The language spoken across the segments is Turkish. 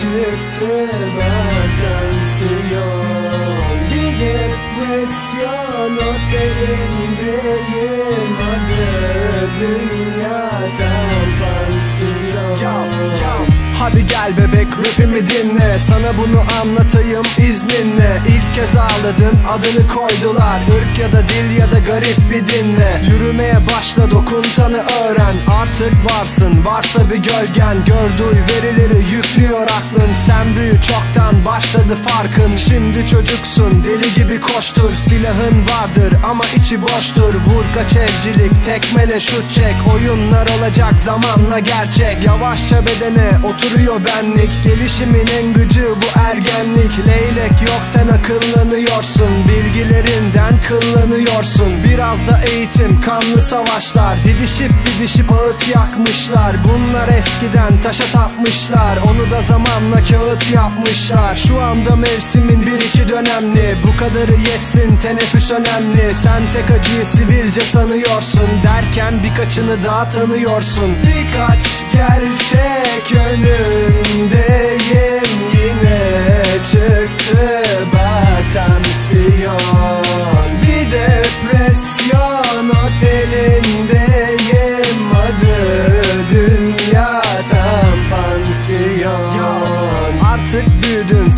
çıktı bak tansiyon Bir depresyon otelindeyim Adı dünyadan pansiyon Hadi gel bebek rapimi dinle. Sana bunu anlatayım İlk kez ağladın adını koydular. Irk ya da dil ya da garip bir dinle. Yürümeye başla dokuntanı öğren. Artık varsın varsa bir gölgen. Gör duy verileri yüklüyor aklın. Sen büyü çoktan başladı farkın. Şimdi çocuksun deli gibi koştur. Silahın vardır ama içi boştur. Vur kaç evcilik tekmele şut çek. Oyunlar olacak zamanla gerçek. Yavaşça bedene oturuyor benlik. Gelişimin en gıcı bu ergenlik. Leylek yok sen akıllanıyorsun Bilgilerinden kıllanıyorsun Biraz da eğitim kanlı savaşlar. Didişip didişip ağıt yakmışlar. Bunlar eskiden taşa tapmışlar. Onu da zamanla kağıt yapmışlar. Şu anda mevsimin bir iki dönemli. Bu kadarı yetsin teneffüs önemli. Sen tek acıyı sivilce sanıyorsun. Derken birkaçını daha tanıyorsun. Birkaç gerçek önündeyim Yine çıktı bak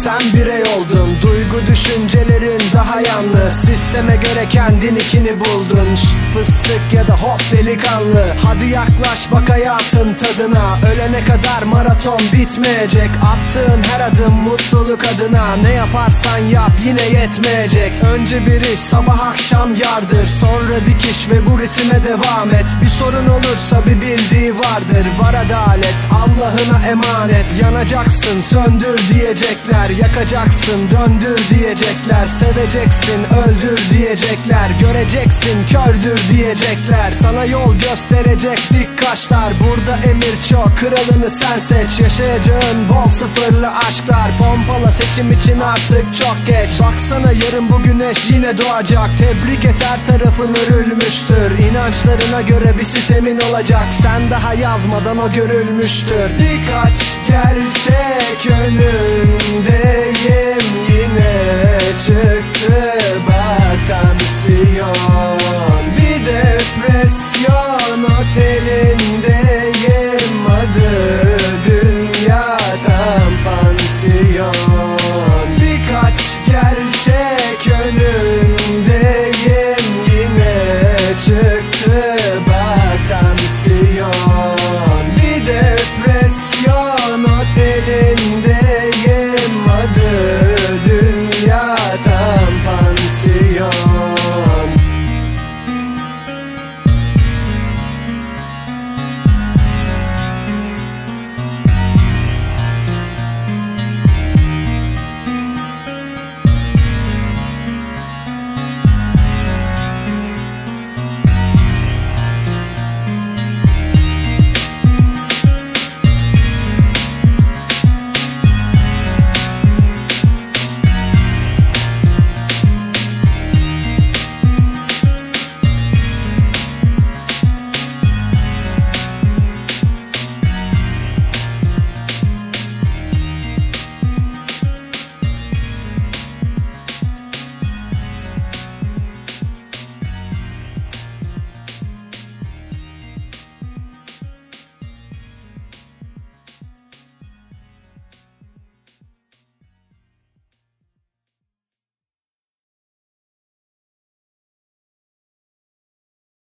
sen Duygu düşüncelerin yalnız Sisteme göre kendininkini buldun. Şşt fıstık ya da hop delikanlı. Hadi yaklaş bak hayatın tadına. Ölene kadar maraton bitmeyecek. Attığın her adım mutluluk adına. Ne yaparsan yap yine yetmeyecek. Önce bir iş sabah akşam yardır. Sonra dikiş ve bu ritme devam et. Bir sorun olursa bir bildiği vardır. Var adalet Allah'ına emanet. Yanacaksın söndür diyecekler. Yakacaksın döndür diyecekler. Seveceksin öldür diyecekler Göreceksin kördür diyecekler. Sana yol gösterecek dik kaşlar. Burada emir çok kralını sen seç. Yaşayacağın bol sıfırlı aşklar. Pompala seçim için artık çok geç. Baksana yarın bu güneş yine doğacak. Tebrik et her tarafın örülmüştür. İnançlarına göre bir sitemin olacak. Sen daha yazmadan o görülmüştür. Birkaç gerçek önündeyim Yine. Çıktı bak